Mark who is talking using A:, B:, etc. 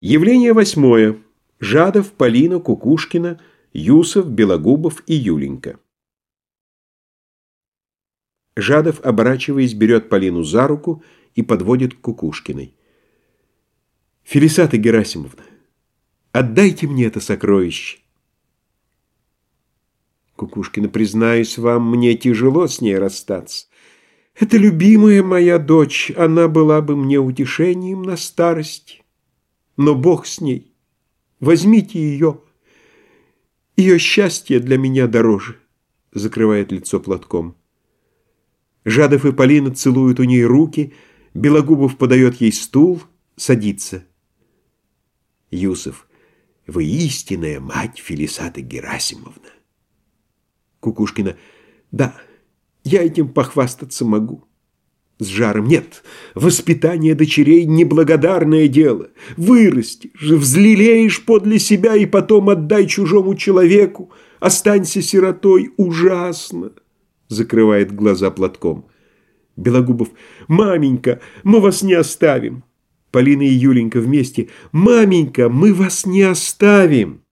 A: Явление восьмое. Жадов, Полина, Кукушкина, Юсов, Белогубов и Юленька. Жадов, оборачиваясь, берет Полину за руку и подводит к Кукушкиной. «Фелисата Герасимовна, отдайте мне это сокровище!» Кукушкина, признаюсь вам, мне тяжело с ней расстаться. Это любимая моя дочь, она была бы мне утешением на старости но Бог с ней. Возьмите ее. Ее счастье для меня дороже, закрывает лицо платком. Жадов и Полина целуют у ней руки, Белогубов подает ей стул, садится. Юсов, вы истинная мать Фелисаты Герасимовна. Кукушкина, да, я этим похвастаться могу с жаром. Нет, воспитание дочерей — неблагодарное дело. Вырастешь, взлелеешь подле себя и потом отдай чужому человеку. Останься сиротой. Ужасно!» Закрывает глаза платком. Белогубов. «Маменька, мы вас не оставим!» Полина и Юленька вместе. «Маменька, мы вас не оставим!»